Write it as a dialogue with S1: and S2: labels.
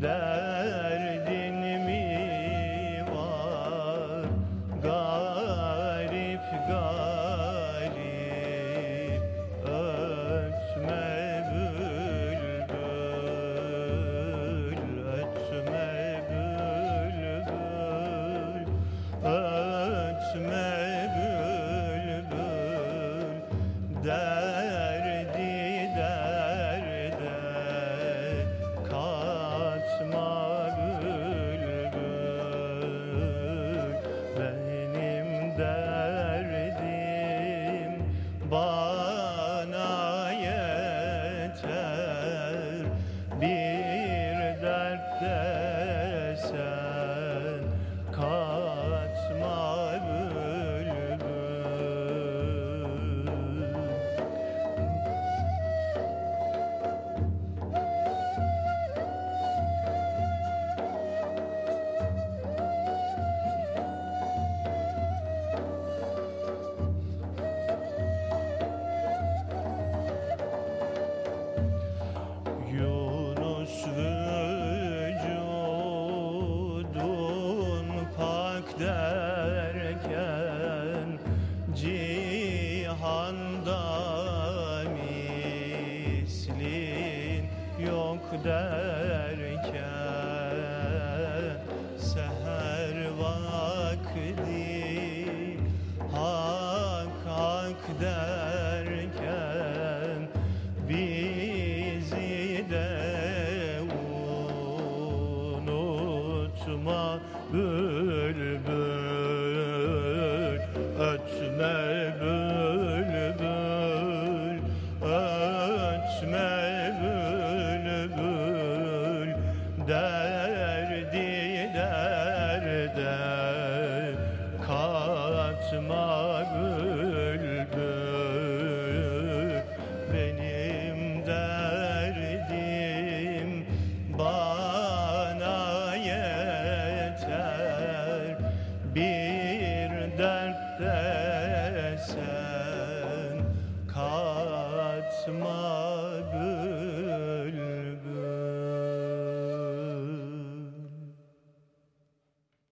S1: the Baba derken cihanda mislin yok derken bülbül ötme bülbül ötme bülbül der desen katma